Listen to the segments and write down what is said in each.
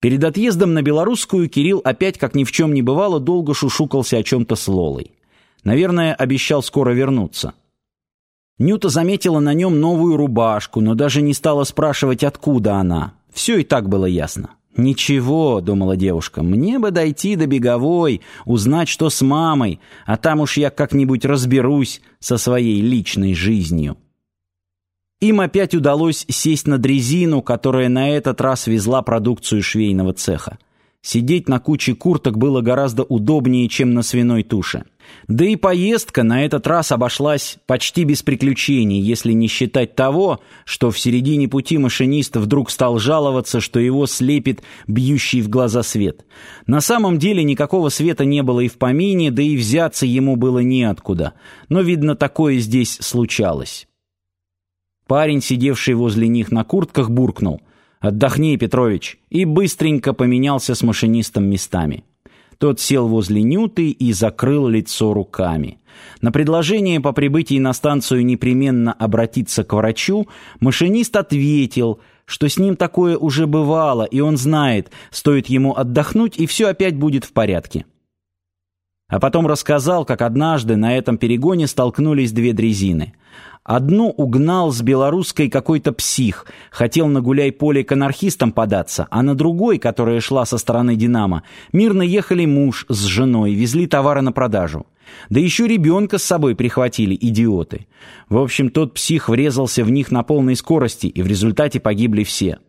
Перед отъездом на Белорусскую Кирилл опять, как ни в чем не бывало, долго шушукался о чем-то с Лолой. Наверное, обещал скоро вернуться. Нюта заметила на нем новую рубашку, но даже не стала спрашивать, откуда она. Все и так было ясно. «Ничего», — думала девушка, — «мне бы дойти до беговой, узнать, что с мамой, а там уж я как-нибудь разберусь со своей личной жизнью». Им опять удалось сесть на дрезину, которая на этот раз везла продукцию швейного цеха. Сидеть на куче курток было гораздо удобнее, чем на свиной туше. Да и поездка на этот раз обошлась почти без приключений, если не считать того, что в середине пути машинист вдруг стал жаловаться, что его слепит бьющий в глаза свет. На самом деле никакого света не было и в помине, да и взяться ему было неоткуда. Но, видно, такое здесь случалось. Парень, сидевший возле них на куртках, буркнул «Отдохни, Петрович!» и быстренько поменялся с машинистом местами. Тот сел возле Нюты и закрыл лицо руками. На предложение по прибытии на станцию непременно обратиться к врачу машинист ответил, что с ним такое уже бывало, и он знает, стоит ему отдохнуть, и все опять будет в порядке. А потом рассказал, как однажды на этом перегоне столкнулись две дрезины. Одну угнал с белорусской какой-то псих, хотел на гуляй-поле к анархистам податься, а на другой, которая шла со стороны «Динамо», мирно ехали муж с женой, везли товары на продажу. Да еще ребенка с собой прихватили, идиоты. В общем, тот псих врезался в них на полной скорости, и в результате погибли все.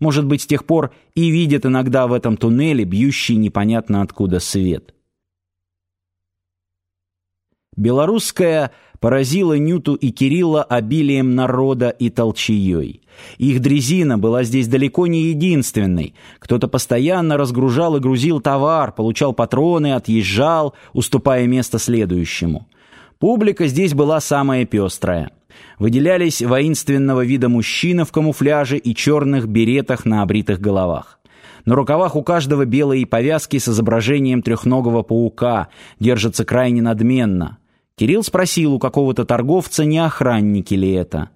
Может быть, с тех пор и видят иногда в этом туннеле бьющий непонятно откуда свет. Белорусская поразила Нюту и Кирилла обилием народа и толчеей. Их дрезина была здесь далеко не единственной. Кто-то постоянно разгружал и грузил товар, получал патроны, отъезжал, уступая место следующему. Публика здесь была самая пестрая. Выделялись воинственного вида мужчины в камуфляже и черных беретах на обритых головах. На рукавах у каждого белые повязки с изображением трехногого паука, держатся крайне надменно. Кирилл спросил у какого-то торговца, не охранники ли это.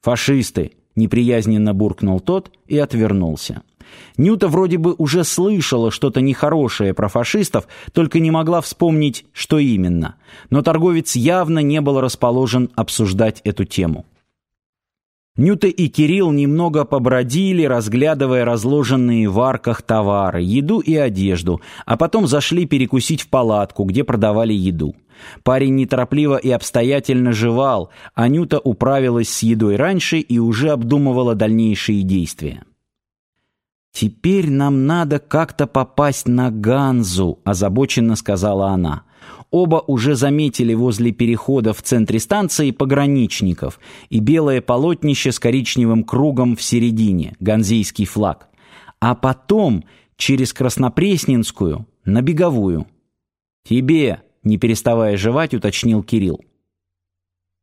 «Фашисты», — неприязненно буркнул тот и отвернулся. Нюта вроде бы уже слышала что-то нехорошее про фашистов, только не могла вспомнить, что именно. Но торговец явно не был расположен обсуждать эту тему. Нюта и Кирилл немного побродили, разглядывая разложенные в арках товары, еду и одежду, а потом зашли перекусить в палатку, где продавали еду. Парень неторопливо и обстоятельно жевал, а Нюта управилась с едой раньше и уже обдумывала дальнейшие действия. «Теперь нам надо как-то попасть на Ганзу», — озабоченно сказала она. Оба уже заметили возле перехода в центре станции пограничников и белое полотнище с коричневым кругом в середине, ганзейский флаг. А потом через Краснопресненскую на Беговую. «Тебе», — не переставая жевать, уточнил Кирилл.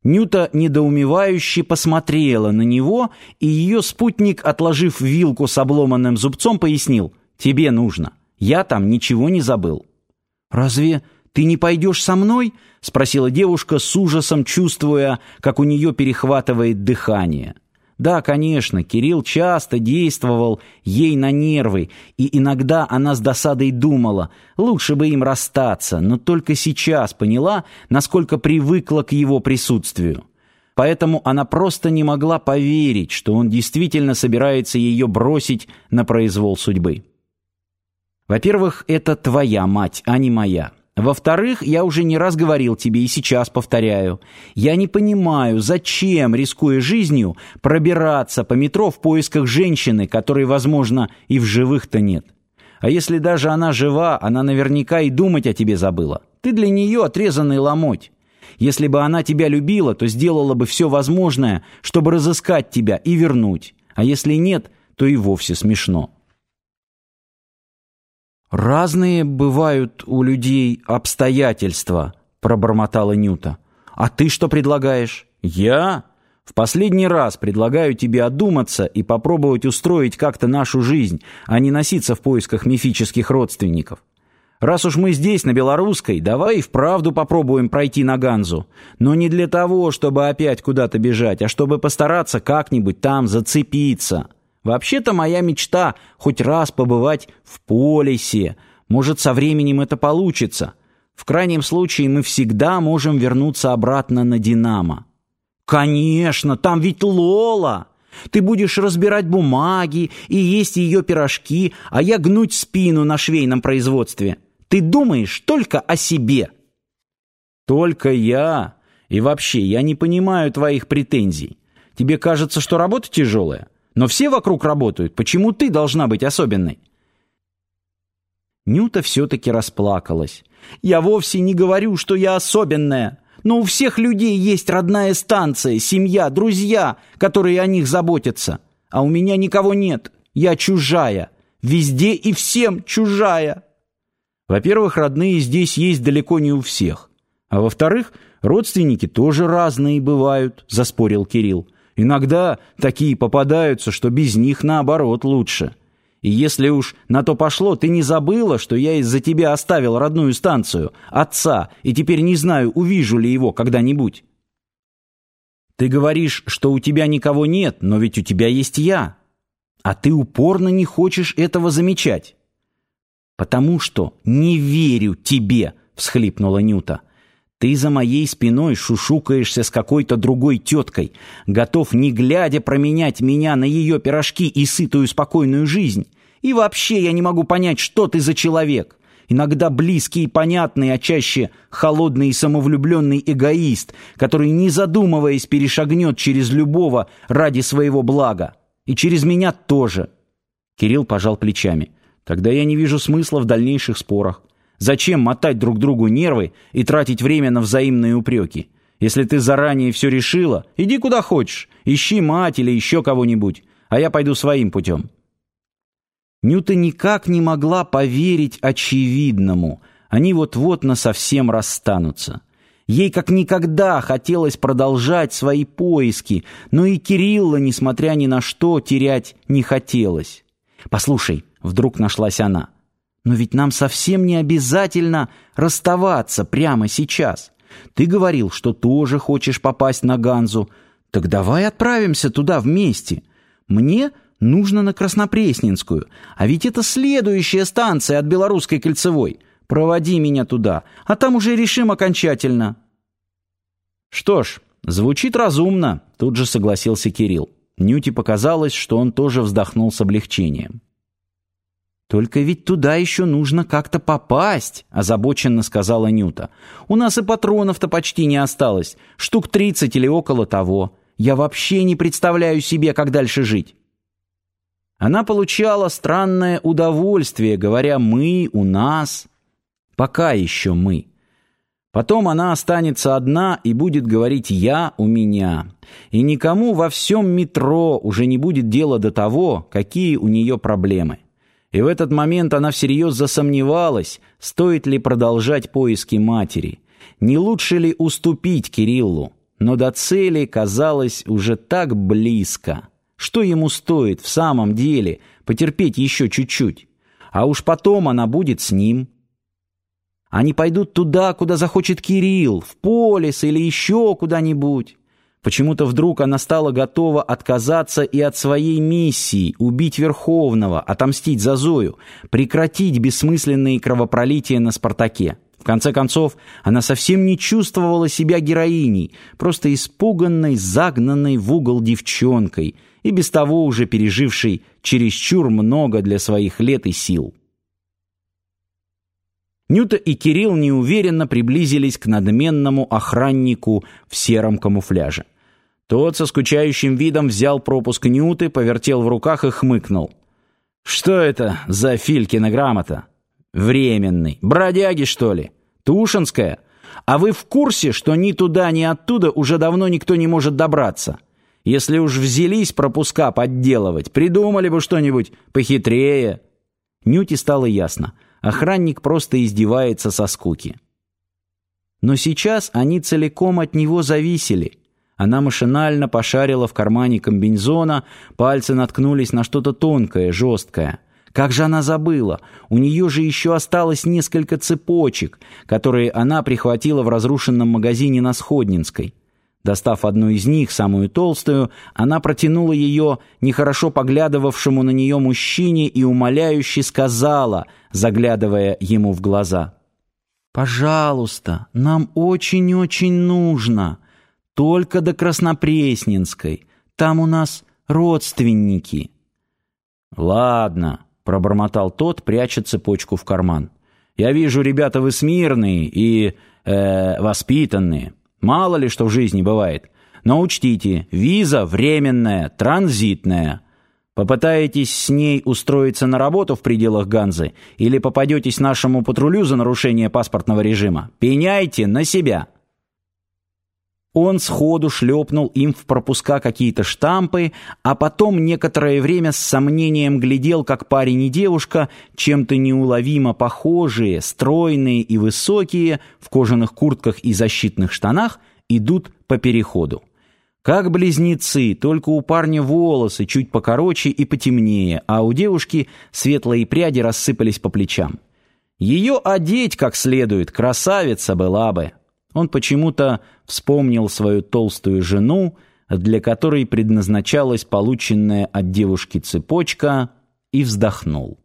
Нюта недоумевающе посмотрела на него, и ее спутник, отложив вилку с обломанным зубцом, пояснил «Тебе нужно. Я там ничего не забыл». «Разве ты не пойдешь со мной?» — спросила девушка с ужасом, чувствуя, как у нее перехватывает дыхание. Да, конечно, Кирилл часто действовал ей на нервы, и иногда она с досадой думала, лучше бы им расстаться, но только сейчас поняла, насколько привыкла к его присутствию. Поэтому она просто не могла поверить, что он действительно собирается ее бросить на произвол судьбы. Во-первых, это твоя мать, а не моя. Во-вторых, я уже не раз говорил тебе и сейчас повторяю, я не понимаю, зачем, рискуя жизнью, пробираться по метро в поисках женщины, которой, возможно, и в живых-то нет. А если даже она жива, она наверняка и думать о тебе забыла. Ты для нее отрезанный ломоть. Если бы она тебя любила, то сделала бы все возможное, чтобы разыскать тебя и вернуть. А если нет, то и вовсе смешно. «Разные бывают у людей обстоятельства», — пробормотала Нюта. «А ты что предлагаешь?» «Я? В последний раз предлагаю тебе одуматься и попробовать устроить как-то нашу жизнь, а не носиться в поисках мифических родственников. Раз уж мы здесь, на Белорусской, давай и вправду попробуем пройти на Ганзу. Но не для того, чтобы опять куда-то бежать, а чтобы постараться как-нибудь там зацепиться. Вообще-то моя мечта хоть раз побывать в полисе. Может, со временем это получится. В крайнем случае мы всегда можем вернуться обратно на «Динамо». «Конечно, там ведь Лола!» Ты будешь разбирать бумаги и есть ее пирожки, а я гнуть спину на швейном производстве. Ты думаешь только о себе». «Только я? И вообще, я не понимаю твоих претензий. Тебе кажется, что работа тяжелая? Но все вокруг работают. Почему ты должна быть особенной?» Нюта все-таки расплакалась. «Я вовсе не говорю, что я особенная. Но у всех людей есть родная станция, семья, друзья, которые о них заботятся. А у меня никого нет. Я чужая. Везде и всем чужая. Во-первых, родные здесь есть далеко не у всех. А во-вторых, родственники тоже разные бывают, заспорил Кирилл. Иногда такие попадаются, что без них наоборот лучше. И если уж на то пошло, ты не забыла, что я из-за тебя оставил родную станцию, отца, и теперь не знаю, увижу ли его когда-нибудь. Ты говоришь, что у тебя никого нет, но ведь у тебя есть я. А ты упорно не хочешь этого замечать. Потому что не верю тебе, всхлипнула Нюта. Ты за моей спиной шушукаешься с какой-то другой теткой, готов, не глядя, променять меня на ее пирожки и сытую спокойную жизнь. И вообще я не могу понять, что ты за человек. Иногда близкий и понятный, а чаще холодный и самовлюбленный эгоист, который, не задумываясь, перешагнет через любого ради своего блага. И через меня тоже. Кирилл пожал плечами. Тогда я не вижу смысла в дальнейших спорах. Зачем мотать друг другу нервы и тратить время на взаимные упреки? Если ты заранее все решила, иди куда хочешь, ищи мать или еще кого-нибудь, а я пойду своим путем». Нюта никак не могла поверить очевидному. Они вот-вот насовсем расстанутся. Ей как никогда хотелось продолжать свои поиски, но и Кирилла, несмотря ни на что, терять не хотелось. «Послушай», — вдруг нашлась она, — но ведь нам совсем не обязательно расставаться прямо сейчас. Ты говорил, что тоже хочешь попасть на Ганзу. Так давай отправимся туда вместе. Мне нужно на Краснопресненскую, а ведь это следующая станция от Белорусской кольцевой. Проводи меня туда, а там уже решим окончательно. Что ж, звучит разумно, тут же согласился Кирилл. Нюте показалось, что он тоже вздохнул с облегчением. «Только ведь туда еще нужно как-то попасть», — озабоченно сказала Нюта. «У нас и патронов-то почти не осталось, штук тридцать или около того. Я вообще не представляю себе, как дальше жить». Она получала странное удовольствие, говоря «мы», «у нас». Пока еще «мы». Потом она останется одна и будет говорить «я» у меня. И никому во всем метро уже не будет дела до того, какие у нее проблемы. И в этот момент она всерьез засомневалась, стоит ли продолжать поиски матери. Не лучше ли уступить Кириллу? Но до цели казалось уже так близко. Что ему стоит в самом деле потерпеть еще чуть-чуть? А уж потом она будет с ним. Они пойдут туда, куда захочет Кирилл, в полис или еще куда-нибудь. Почему-то вдруг она стала готова отказаться и от своей миссии, убить Верховного, отомстить за Зою, прекратить бессмысленные кровопролития на Спартаке. В конце концов, она совсем не чувствовала себя героиней, просто испуганной, загнанной в угол девчонкой и без того уже пережившей чересчур много для своих лет и сил. Нюта и Кирилл неуверенно приблизились к надменному охраннику в сером камуфляже. Тот со скучающим видом взял пропуск Нюты, повертел в руках и хмыкнул. «Что это за Филькина грамота? Временный. Бродяги, что ли? Тушинская? А вы в курсе, что ни туда, ни оттуда уже давно никто не может добраться? Если уж взялись пропуска подделывать, придумали бы что-нибудь похитрее». Нюте стало ясно — Охранник просто издевается со скуки. Но сейчас они целиком от него зависели. Она машинально пошарила в кармане комбинезона, пальцы наткнулись на что-то тонкое, жесткое. Как же она забыла? У нее же еще осталось несколько цепочек, которые она прихватила в разрушенном магазине на Сходнинской. Достав одну из них, самую толстую, она протянула ее нехорошо поглядывавшему на нее мужчине и умоляюще сказала, заглядывая ему в глаза. «Пожалуйста, нам очень-очень нужно. Только до Краснопресненской. Там у нас родственники». «Ладно», — пробормотал тот, пряча цепочку в карман. «Я вижу, ребята, вы смирные и... Э, воспитанные». Мало ли что в жизни бывает. Но учтите, виза временная, транзитная. Попытаетесь с ней устроиться на работу в пределах Ганзы или попадетесь нашему патрулю за нарушение паспортного режима, пеняйте на себя. Он сходу шлепнул им в пропуска какие-то штампы, а потом некоторое время с сомнением глядел, как парень и девушка, чем-то неуловимо похожие, стройные и высокие, в кожаных куртках и защитных штанах, идут по переходу. Как близнецы, только у парня волосы чуть покороче и потемнее, а у девушки светлые пряди рассыпались по плечам. Ее одеть как следует, красавица была бы. Он почему-то вспомнил свою толстую жену, для которой предназначалась полученная от девушки цепочка, и вздохнул.